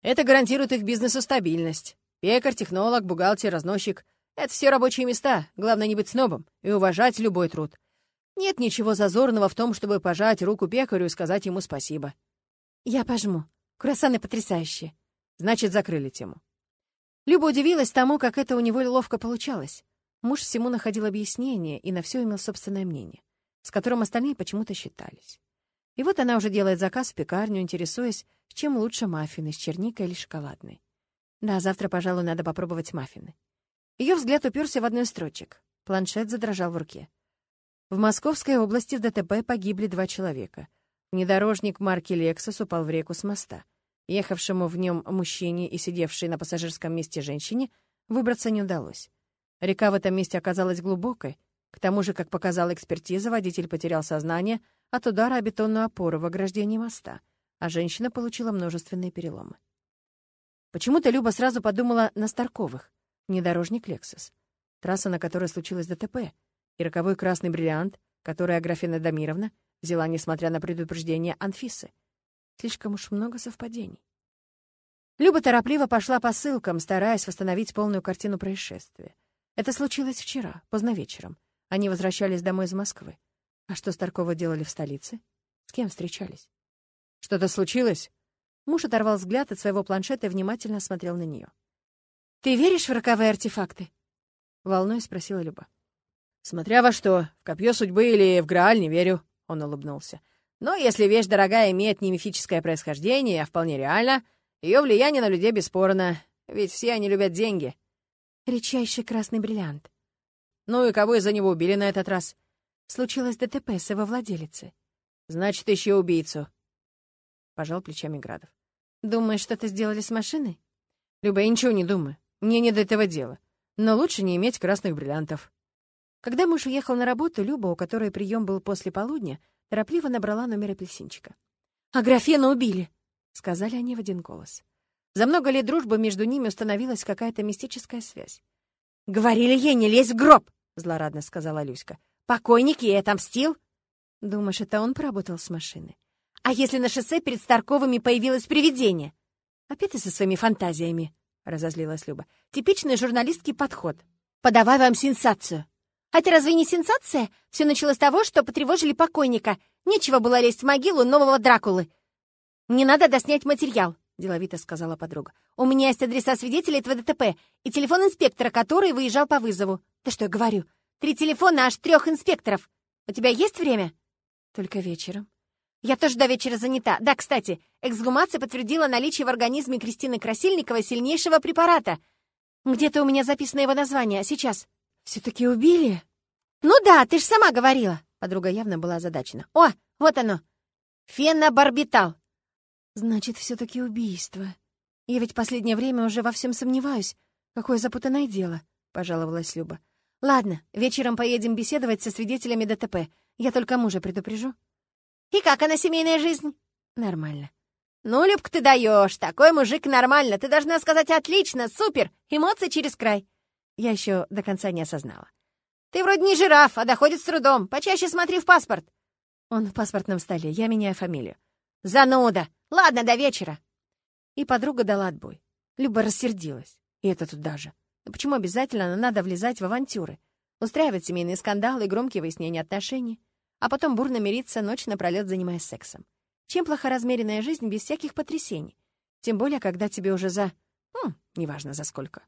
Это гарантирует их бизнесу стабильность. Пекарь, технолог, бухгалтер, разносчик это все рабочие места, главное не быть снобом и уважать любой труд. Нет ничего зазорного в том, чтобы пожать руку пекарю и сказать ему спасибо. Я пожму. Круассаны потрясающие. Значит, закрыли тему. Люба удивилась тому, как это у него ловко получалось. Муж всему находил объяснение и на все имел собственное мнение, с которым остальные почему-то считались. И вот она уже делает заказ в пекарню, интересуясь, чем лучше маффины, с черникой или шоколадной. Да, завтра, пожалуй, надо попробовать маффины. Ее взгляд уперся в одну из строчек. Планшет задрожал в руке. В Московской области в ДТП погибли два человека. Внедорожник марки «Лексус» упал в реку с моста. Ехавшему в нем мужчине и сидевшей на пассажирском месте женщине выбраться не удалось. Река в этом месте оказалась глубокой. К тому же, как показала экспертиза, водитель потерял сознание от удара о бетонную опору в ограждении моста, а женщина получила множественные переломы. Почему-то Люба сразу подумала на Старковых — внедорожник «Лексус», трасса, на которой случилось ДТП, и роковой красный бриллиант, который Аграфена Дамировна взяла, несмотря на предупреждение Анфисы. Слишком уж много совпадений. Люба торопливо пошла по ссылкам, стараясь восстановить полную картину происшествия. Это случилось вчера, поздно вечером. Они возвращались домой из Москвы. А что Старкова делали в столице? С кем встречались? Что-то случилось? Муж оторвал взгляд от своего планшета и внимательно смотрел на нее. «Ты веришь в роковые артефакты?» — волной спросила Люба. «Смотря во что, в копье судьбы или в Грааль не верю», — он улыбнулся. «Но если вещь дорогая имеет не мифическое происхождение, а вполне реально, ее влияние на людей бесспорно, ведь все они любят деньги». «Редчайший красный бриллиант». «Ну и кого из-за него убили на этот раз?» «Случилось ДТП с его владелицей». «Значит, еще убийцу», — пожал плечами Градов. «Думаешь, что-то сделали с машиной?» «Люба, я ничего не думаю. Мне не до этого дела. Но лучше не иметь красных бриллиантов. Когда муж уехал на работу, Люба, у которой прием был после полудня, торопливо набрала номер апельсинчика. «А графена убили!» — сказали они в один голос. За много лет дружбы между ними установилась какая-то мистическая связь. «Говорили ей, не лезь в гроб!» — злорадно сказала Люська. «Покойник ей отомстил?» «Думаешь, это он поработал с машиной? А если на шоссе перед Старковыми появилось привидение?» «Опять ты со своими фантазиями!» — разозлилась Люба. «Типичный журналистский подход. Подавай вам сенсацию. А это разве не сенсация? Все началось с того, что потревожили покойника. Нечего было лезть в могилу нового Дракулы. Не надо доснять материал, деловито сказала подруга. У меня есть адреса свидетелей этого ДТП и телефон инспектора, который выезжал по вызову. Да что я говорю? Три телефона аж трех инспекторов. У тебя есть время? Только вечером. Я тоже до вечера занята. Да, кстати, эксгумация подтвердила наличие в организме Кристины Красильниковой сильнейшего препарата. Где-то у меня записано его название, а сейчас... Все-таки убили? Ну да, ты же сама говорила. Подруга явно была озадачена. О, вот оно. Фенобарбитал. Значит, все-таки убийство. Я ведь последнее время уже во всем сомневаюсь. Какое запутанное дело, пожаловалась Люба. Ладно, вечером поедем беседовать со свидетелями ДТП. Я только мужа предупрежу. И как она, семейная жизнь? Нормально. Ну, Любка, ты даешь. Такой мужик нормально. Ты должна сказать отлично, супер. Эмоции через край. Я еще до конца не осознала. Ты вроде не жираф, а доходит с трудом. Почаще смотри в паспорт. Он в паспортном столе. Я меняю фамилию. Зануда. Ладно, до вечера. И подруга дала отбой. Люба рассердилась. И это тут даже. Но почему обязательно надо влезать в авантюры? Устраивать семейные скандалы и громкие выяснения отношений? а потом бурно мириться ночь напролёт, занимаясь сексом. Чем плохо размеренная жизнь без всяких потрясений? Тем более, когда тебе уже за... Хм, неважно за сколько.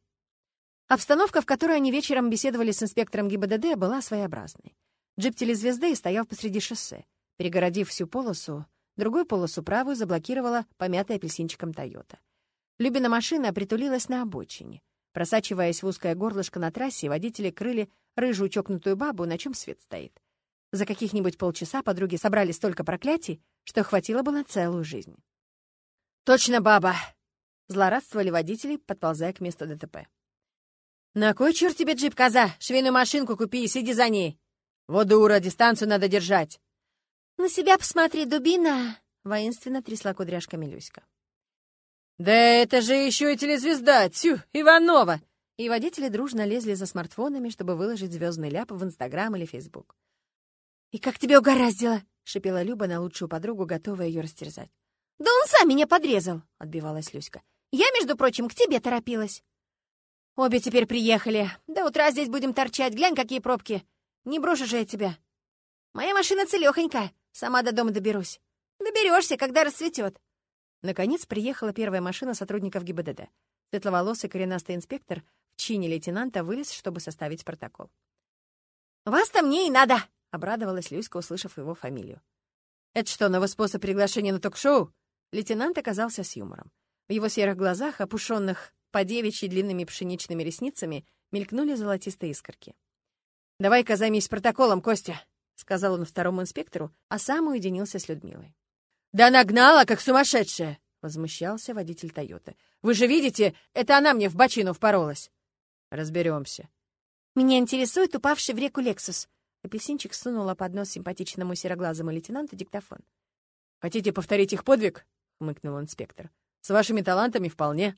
Обстановка, в которой они вечером беседовали с инспектором ГИБДД, была своеобразной. Джип телезвезды стоял посреди шоссе. Перегородив всю полосу, другую полосу правую заблокировала помятая апельсинчиком Тойота. Любина машина притулилась на обочине. Просачиваясь в узкое горлышко на трассе, водители крыли рыжую чокнутую бабу, на чем свет стоит. За каких-нибудь полчаса подруги собрали столько проклятий, что хватило бы на целую жизнь. «Точно баба!» — злорадствовали водители, подползая к месту ДТП. «На кой черт тебе джип, коза? Швейную машинку купи и сиди за ней!» «Вот дура, дистанцию надо держать!» «На себя посмотри, дубина!» — воинственно трясла кудряшками Люська. «Да это же еще и телезвезда! Тю, Иванова!» И водители дружно лезли за смартфонами, чтобы выложить звездный ляп в Инстаграм или Фейсбук. «И как тебе угораздило?» — шипела Люба на лучшую подругу, готовая ее растерзать. «Да он сам меня подрезал!» — отбивалась Люська. «Я, между прочим, к тебе торопилась». «Обе теперь приехали. До утра здесь будем торчать. Глянь, какие пробки. Не брошу же я тебя. Моя машина целехонькая. Сама до дома доберусь. Доберешься, когда расцветет. Наконец приехала первая машина сотрудников ГИБДД. Светловолосый коренастый инспектор в чине лейтенанта вылез, чтобы составить протокол. «Вас-то мне и надо!» Обрадовалась Люська, услышав его фамилию. «Это что, новый способ приглашения на ток-шоу?» Лейтенант оказался с юмором. В его серых глазах, опушенных по девичьи длинными пшеничными ресницами, мелькнули золотистые искорки. «Давай-ка займись протоколом, Костя», — сказал он второму инспектору, а сам уединился с Людмилой. «Да нагнала, как сумасшедшая!» — возмущался водитель Тойоты. «Вы же видите, это она мне в бочину впоролась!» «Разберемся». «Меня интересует упавший в реку Лексус. Апельсинчик сунула под нос симпатичному сероглазому лейтенанту диктофон. «Хотите повторить их подвиг?» — хмыкнул инспектор. «С вашими талантами вполне».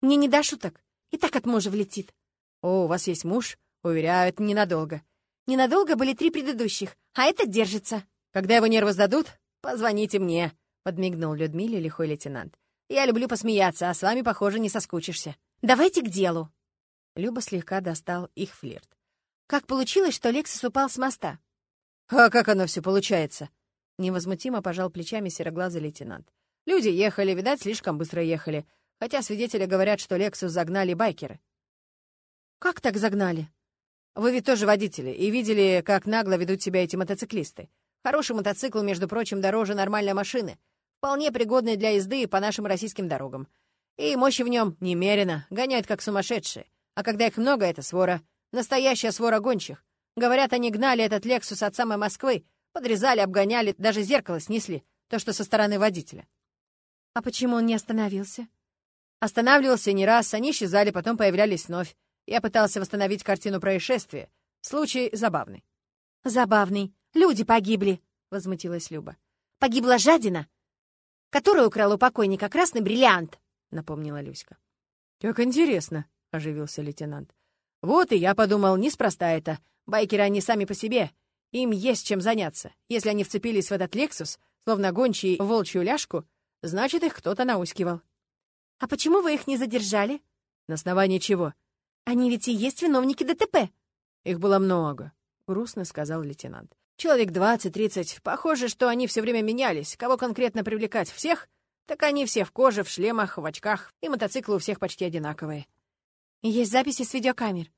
«Мне не до шуток. И так от мужа влетит». «О, у вас есть муж?» «Уверяю, это ненадолго». «Ненадолго были три предыдущих, а это держится». «Когда его нервы сдадут, позвоните мне», — подмигнул Людмиле лихой лейтенант. «Я люблю посмеяться, а с вами, похоже, не соскучишься». «Давайте к делу». Люба слегка достал их флирт. Как получилось, что Лексус упал с моста? А как оно все получается? Невозмутимо пожал плечами сероглазый лейтенант. Люди ехали, видать, слишком быстро ехали. Хотя свидетели говорят, что Лексус загнали байкеры. Как так загнали? Вы ведь тоже водители и видели, как нагло ведут себя эти мотоциклисты. Хороший мотоцикл, между прочим, дороже нормальной машины. Вполне пригодный для езды по нашим российским дорогам. И мощи в нем немерено, гоняют как сумасшедшие. А когда их много, это свора. Настоящая свора гончих. Говорят, они гнали этот «Лексус» от самой Москвы, подрезали, обгоняли, даже зеркало снесли, то, что со стороны водителя. А почему он не остановился? Останавливался не раз, они исчезали, потом появлялись вновь. Я пытался восстановить картину происшествия. Случай забавный. «Забавный. Люди погибли», — возмутилась Люба. «Погибла жадина, которая украла у покойника красный бриллиант», — напомнила Люська. «Как интересно», — оживился лейтенант. Вот и я подумал, неспроста это. Байкеры они сами по себе. Им есть чем заняться. Если они вцепились в этот «Лексус», словно гончие волчью ляжку, значит, их кто-то наускивал. «А почему вы их не задержали?» «На основании чего?» «Они ведь и есть виновники ДТП». «Их было много. грустно сказал лейтенант. «Человек двадцать-тридцать. Похоже, что они все время менялись. Кого конкретно привлекать? Всех? Так они все в коже, в шлемах, в очках, и мотоциклы у всех почти одинаковые». «Есть записи с видеокамер?»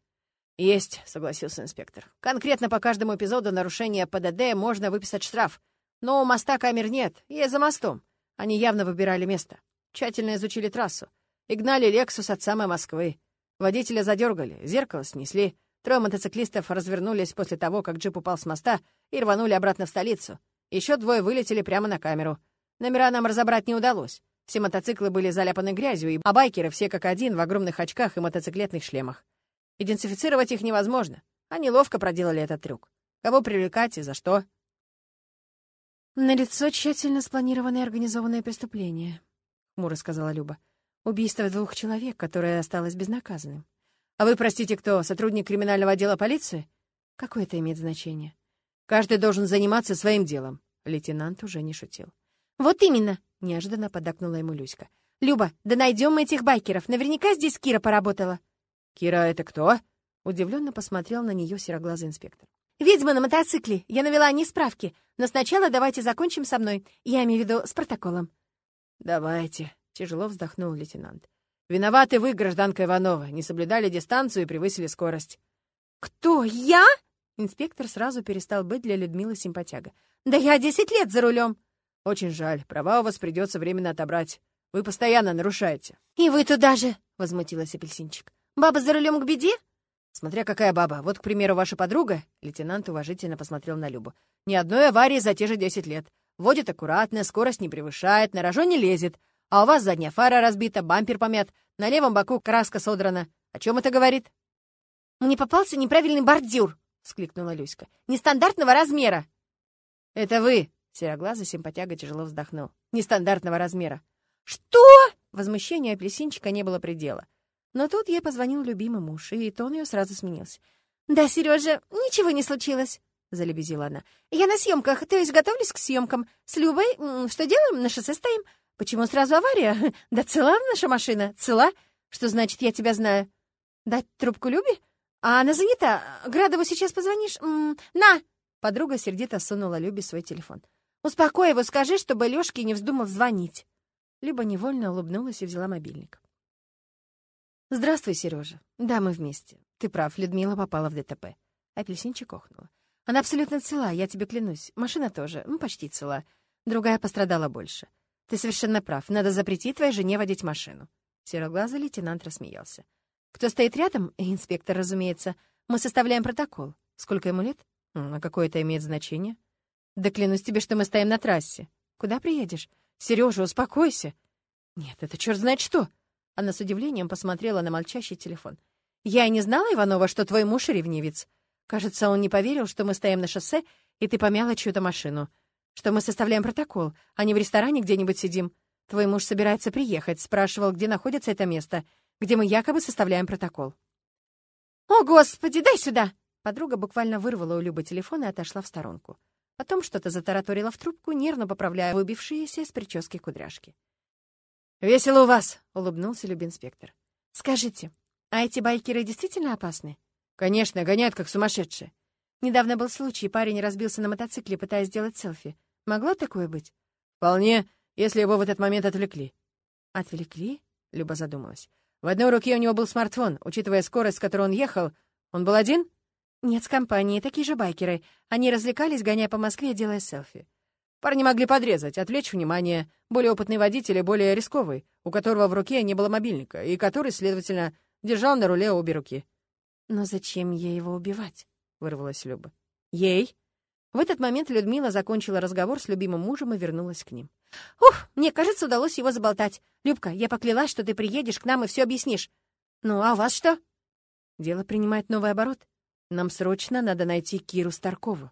«Есть», — согласился инспектор. «Конкретно по каждому эпизоду нарушения ПДД можно выписать штраф. Но у моста камер нет, есть за мостом. Они явно выбирали место. Тщательно изучили трассу. И гнали «Лексус» от самой Москвы. Водителя задергали, зеркало снесли. Трое мотоциклистов развернулись после того, как джип упал с моста, и рванули обратно в столицу. Еще двое вылетели прямо на камеру. Номера нам разобрать не удалось. Все мотоциклы были заляпаны грязью, а байкеры все как один в огромных очках и мотоциклетных шлемах. Идентифицировать их невозможно. Они ловко проделали этот трюк. Кого привлекать и за что? На лицо тщательно спланированное организованное преступление, хмуро сказала Люба. Убийство двух человек, которое осталось безнаказанным. А вы, простите, кто, сотрудник криминального отдела полиции? Какое это имеет значение? Каждый должен заниматься своим делом. Лейтенант уже не шутил. Вот именно, неожиданно поддакнула ему Люська. Люба, да найдем мы этих байкеров. Наверняка здесь Кира поработала. Кира, это кто? Удивленно посмотрел на нее сероглазый инспектор. «Ведьма на мотоцикле. Я навела о ней справки. Но сначала давайте закончим со мной. Я имею в виду с протоколом». «Давайте», — тяжело вздохнул лейтенант. «Виноваты вы, гражданка Иванова. Не соблюдали дистанцию и превысили скорость». «Кто? Я?» Инспектор сразу перестал быть для Людмилы симпатяга. «Да я десять лет за рулем!» «Очень жаль. Права у вас придется временно отобрать. Вы постоянно нарушаете». «И вы туда же!» — возмутилась апельсинчик. «Баба за рулем к беде?» «Смотря какая баба. Вот, к примеру, ваша подруга...» Лейтенант уважительно посмотрел на Любу. «Ни одной аварии за те же десять лет. Водит аккуратно, скорость не превышает, на рожон не лезет. А у вас задняя фара разбита, бампер помят, на левом боку краска содрана. О чем это говорит?» «Мне попался неправильный бордюр!» — вскликнула Люська. «Нестандартного размера!» «Это вы!» — сероглазый симпатяга тяжело вздохнул. «Нестандартного размера!» «Что?» Возмущение апельсинчика не было предела. Но тут ей позвонил любимый муж, и тон ее сразу сменился. «Да, Сережа, ничего не случилось», — залебезила она. «Я на съемках, то есть готовлюсь к съемкам. С Любой что делаем? На шоссе стоим. Почему сразу авария? Да цела наша машина, цела. Что значит, я тебя знаю? Дать трубку Любе? А она занята. Градову сейчас позвонишь? М -м, на!» Подруга сердито сунула Любе свой телефон. «Успокой его, скажи, чтобы Лёшке не вздумал звонить». Люба невольно улыбнулась и взяла мобильник. «Здравствуй, Сережа. Да, мы вместе. Ты прав, Людмила попала в ДТП». Апельсинчик охнула. «Она абсолютно цела, я тебе клянусь. Машина тоже, ну, почти цела. Другая пострадала больше. Ты совершенно прав, надо запретить твоей жене водить машину». Сероглазый лейтенант рассмеялся. «Кто стоит рядом? Инспектор, разумеется. Мы составляем протокол. Сколько ему лет? А какое это имеет значение? Да клянусь тебе, что мы стоим на трассе. Куда приедешь? Сережа, успокойся. Нет, это черт знает что. Она с удивлением посмотрела на мальчащий телефон. «Я и не знала, Иванова, что твой муж ревнивец. Кажется, он не поверил, что мы стоим на шоссе, и ты помяла чью-то машину. Что мы составляем протокол, а не в ресторане где-нибудь сидим. Твой муж собирается приехать, спрашивал, где находится это место, где мы якобы составляем протокол». «О, Господи, дай сюда!» Подруга буквально вырвала у Любы телефон и отошла в сторонку. Потом что-то затараторила в трубку, нервно поправляя выбившиеся из прически кудряшки. «Весело у вас», — улыбнулся любинспектор. «Скажите, а эти байкеры действительно опасны?» «Конечно, гоняют как сумасшедшие». Недавно был случай, парень разбился на мотоцикле, пытаясь сделать селфи. Могло такое быть? «Вполне, если его в этот момент отвлекли». «Отвлекли?» — Люба задумалась. «В одной руке у него был смартфон. Учитывая скорость, с которой он ехал, он был один?» «Нет, с компанией, такие же байкеры. Они развлекались, гоняя по Москве, делая селфи. Парни могли подрезать, отвлечь внимание. Более опытный водитель и более рисковый, у которого в руке не было мобильника, и который, следовательно, держал на руле обе руки. «Но зачем ей его убивать?» — вырвалась Люба. «Ей?» В этот момент Людмила закончила разговор с любимым мужем и вернулась к ним. «Ух, мне кажется, удалось его заболтать. Любка, я поклялась, что ты приедешь к нам и все объяснишь. Ну, а у вас что?» Дело принимает новый оборот. Нам срочно надо найти Киру Старкову.